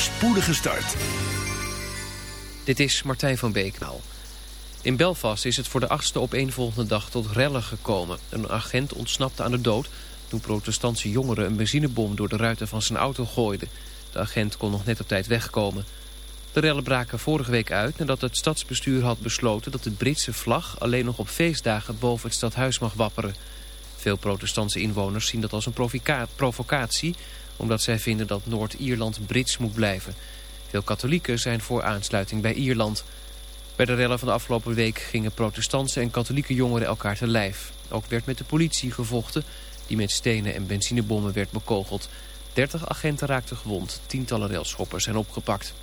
spoedige start. Dit is Martijn van Beeknal. In Belfast is het voor de achtste opeenvolgende dag tot rellen gekomen. Een agent ontsnapte aan de dood toen protestantse jongeren een benzinebom door de ruiten van zijn auto gooiden. De agent kon nog net op tijd wegkomen. De rellen braken vorige week uit nadat het stadsbestuur had besloten dat de Britse vlag alleen nog op feestdagen boven het stadhuis mag wapperen. Veel protestantse inwoners zien dat als een provocatie omdat zij vinden dat Noord-Ierland Brits moet blijven. Veel katholieken zijn voor aansluiting bij Ierland. Bij de rellen van de afgelopen week gingen protestantse en katholieke jongeren elkaar te lijf. Ook werd met de politie gevochten die met stenen en benzinebommen werd bekogeld. 30 agenten raakten gewond, tientallen railschoppers zijn opgepakt.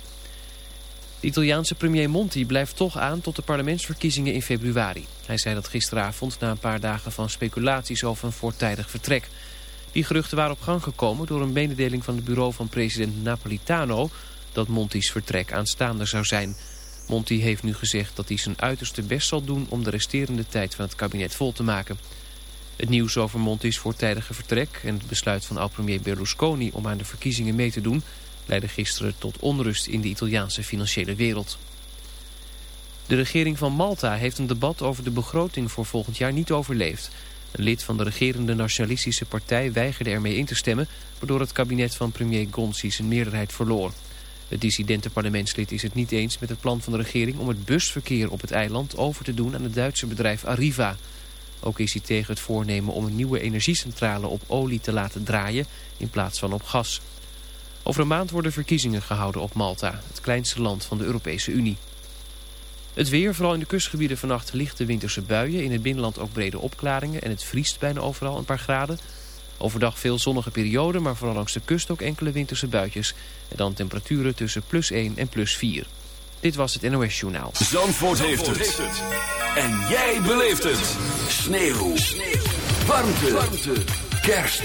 De Italiaanse premier Monti blijft toch aan tot de parlementsverkiezingen in februari. Hij zei dat gisteravond na een paar dagen van speculaties over een voortijdig vertrek. Die geruchten waren op gang gekomen door een mededeling van het bureau van president Napolitano... dat Monti's vertrek aanstaande zou zijn. Monti heeft nu gezegd dat hij zijn uiterste best zal doen om de resterende tijd van het kabinet vol te maken. Het nieuws over Monti's voortijdige vertrek en het besluit van oud-premier Berlusconi om aan de verkiezingen mee te doen... leidde gisteren tot onrust in de Italiaanse financiële wereld. De regering van Malta heeft een debat over de begroting voor volgend jaar niet overleefd... Een lid van de regerende nationalistische partij weigerde ermee in te stemmen... waardoor het kabinet van premier Gonsi zijn meerderheid verloor. Het dissidente parlementslid is het niet eens met het plan van de regering... om het busverkeer op het eiland over te doen aan het Duitse bedrijf Arriva. Ook is hij tegen het voornemen om een nieuwe energiecentrale op olie te laten draaien... in plaats van op gas. Over een maand worden verkiezingen gehouden op Malta, het kleinste land van de Europese Unie. Het weer, vooral in de kustgebieden vannacht lichte winterse buien. In het binnenland ook brede opklaringen en het vriest bijna overal een paar graden. Overdag veel zonnige perioden, maar vooral langs de kust ook enkele winterse buitjes. En dan temperaturen tussen plus 1 en plus 4. Dit was het NOS Journaal. Zandvoort, heeft, het. En jij beleeft het. Sneeuw. Sneeuw. Warmte. Warmte. Kerst.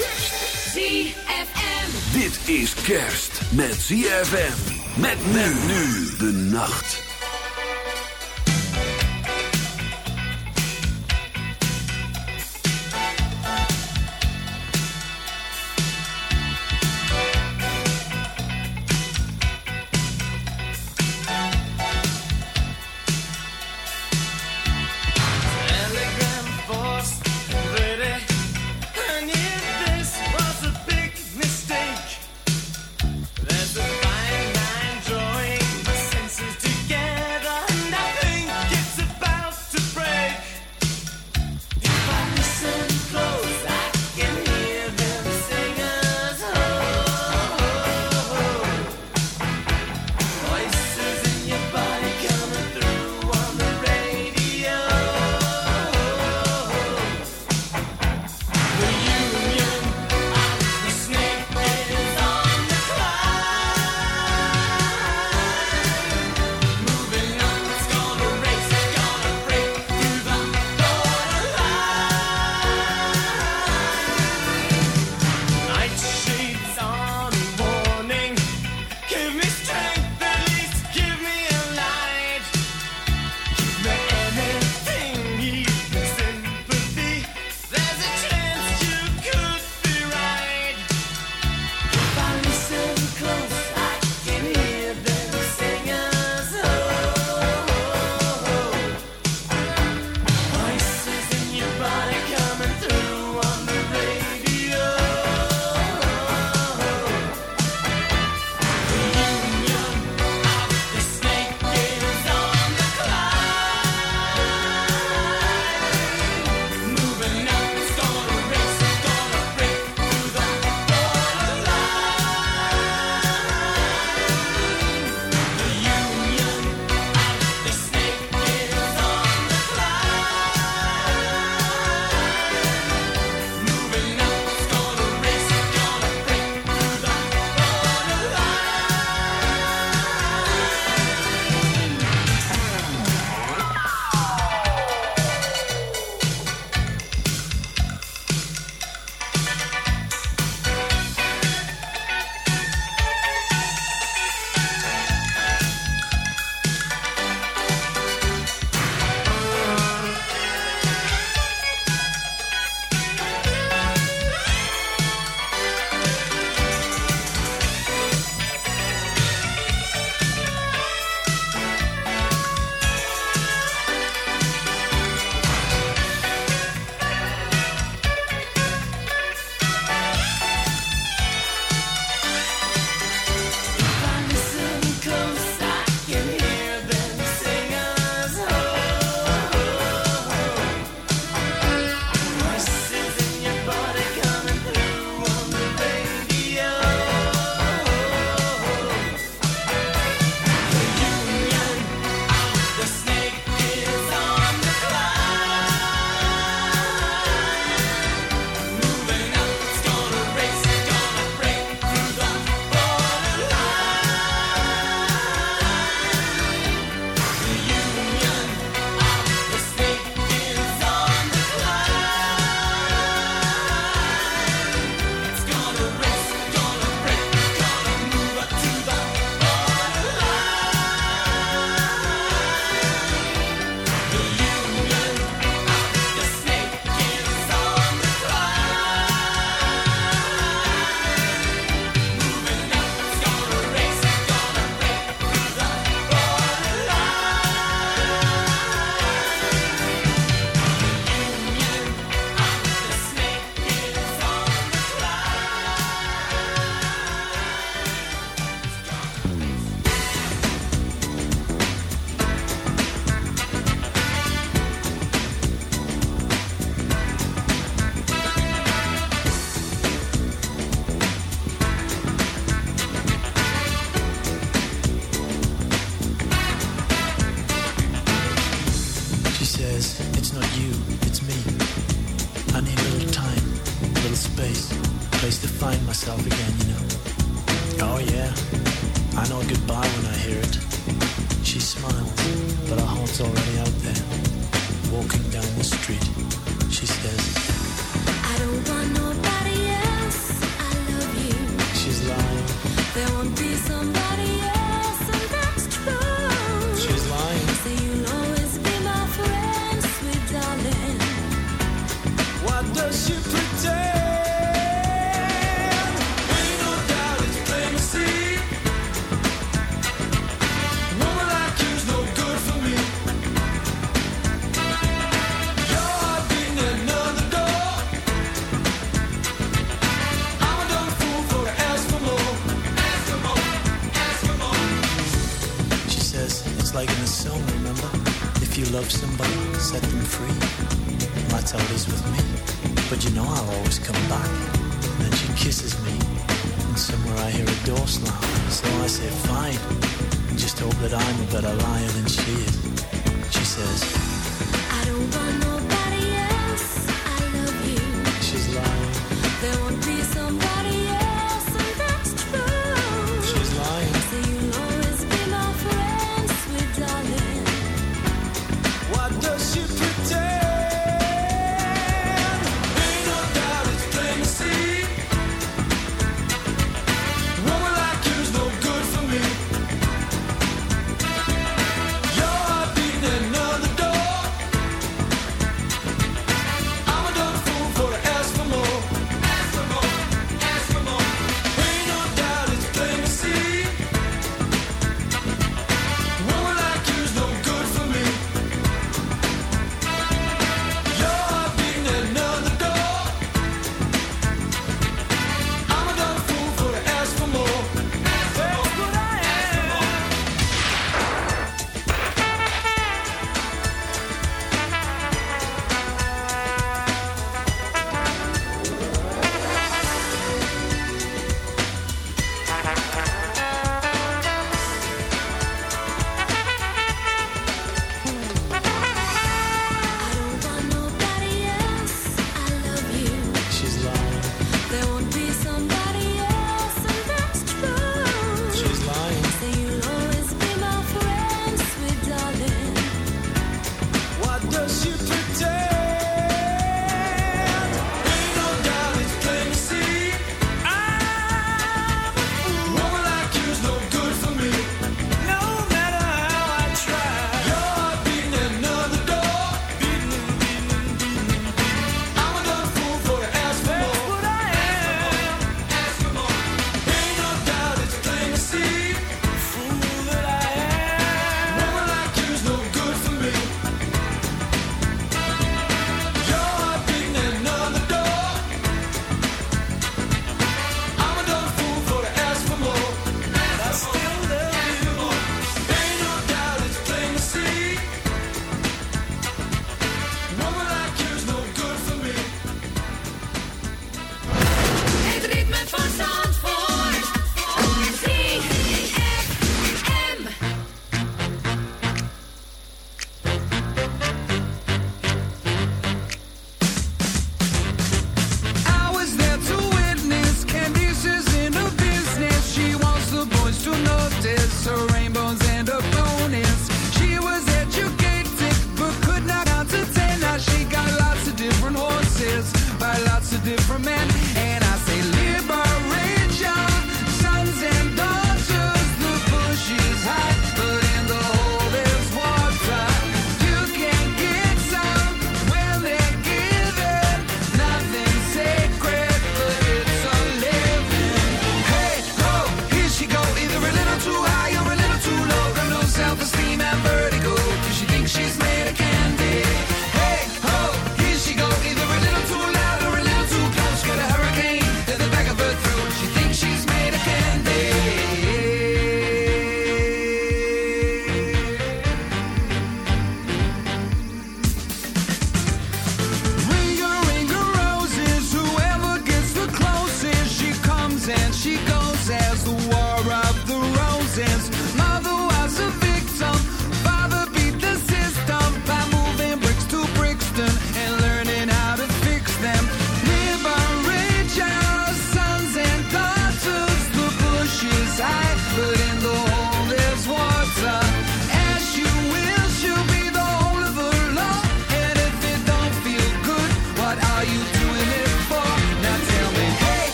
ZFM. Dit is kerst met ZFM. Met men nu de nacht.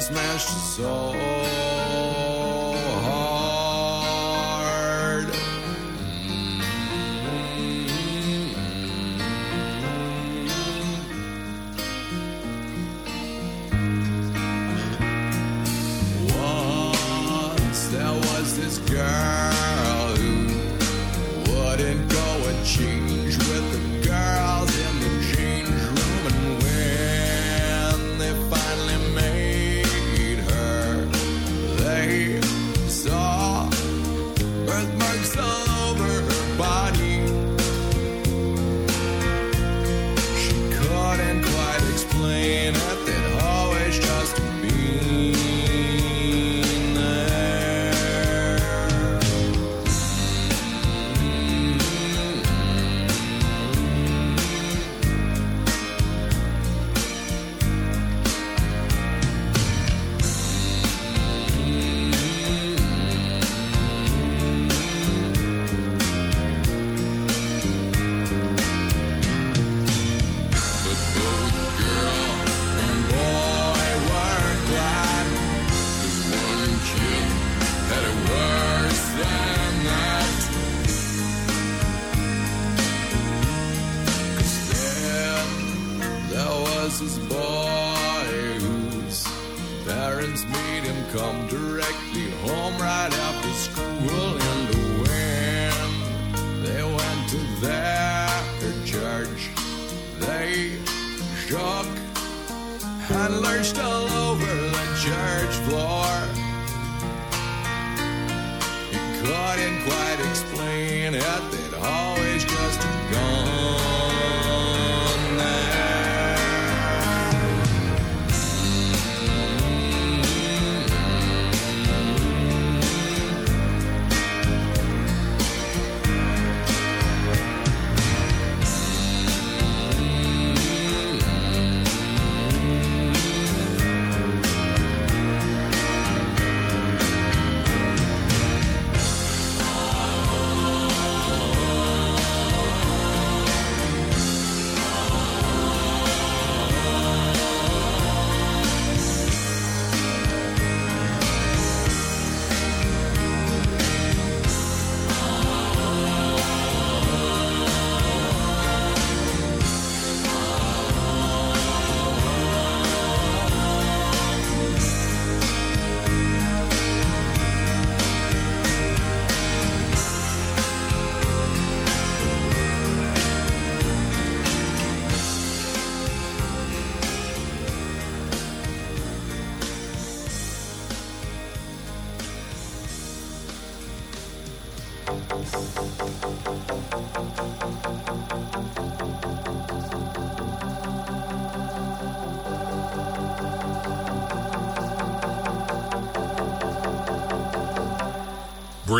Smashed so hard.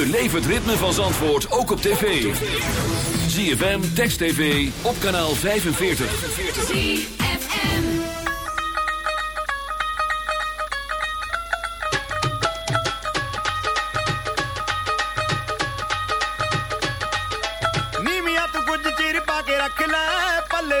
Beleef het ritme van Zandvoort ook op tv. ZFM, Text TV, op kanaal 45. Mimi ਨੀਮੀਆਂ ਤੂੰ ਕੁਝ ਚਿਰ ਪਾ ਕੇ palle ਲੈ ਪੱਲੇ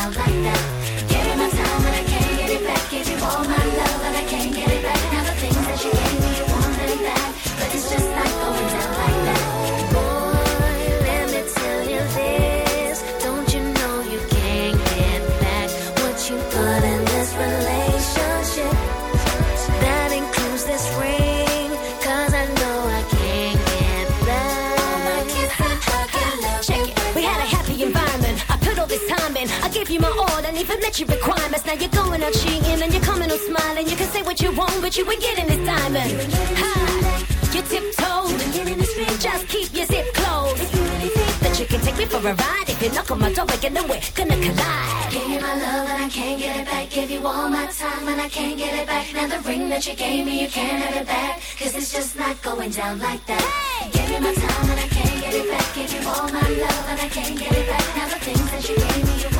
Down like that. Give you my time and I can't get it back. Give you all my love even met your requirements. Now you're going out cheating and you're coming on smiling. You can say what you want, but you ain't getting this diamond. Ha! You tiptoed. Just keep your zip closed. If you really think that you can take me for a ride, if you knock on my door again, then we're gonna collide. Give you my love and I can't get it back. Give you all my time and I can't get it back. Now the ring that you gave me, you can't have it back. Cause it's just not going down like that. Give you my time and I can't get it back. Give you all my love and I can't get it back. Now the things that you gave me, you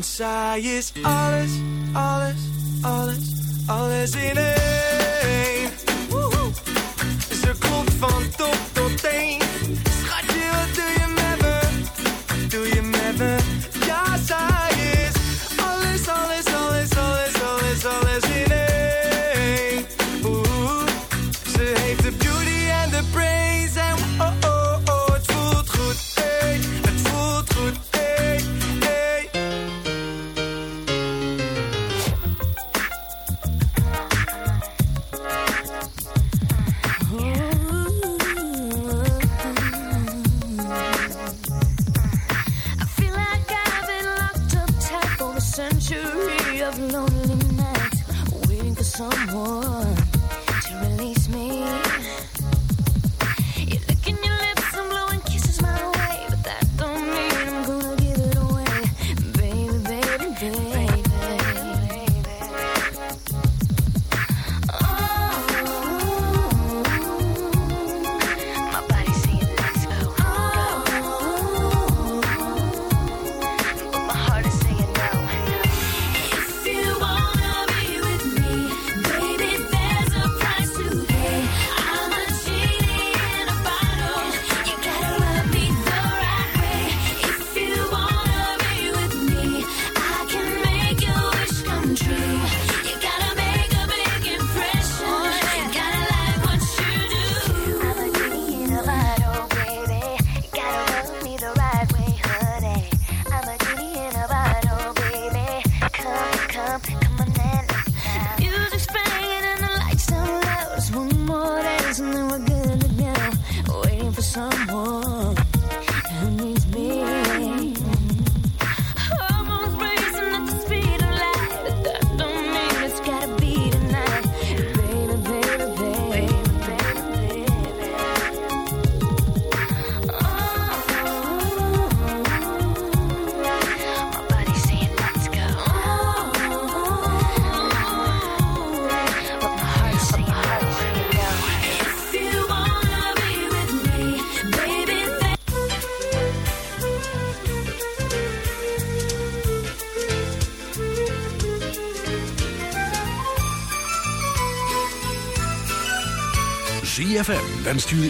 Want zij is alles, alles, alles, alles in één. Lonely nights, waiting for someone 3FM wenst jullie...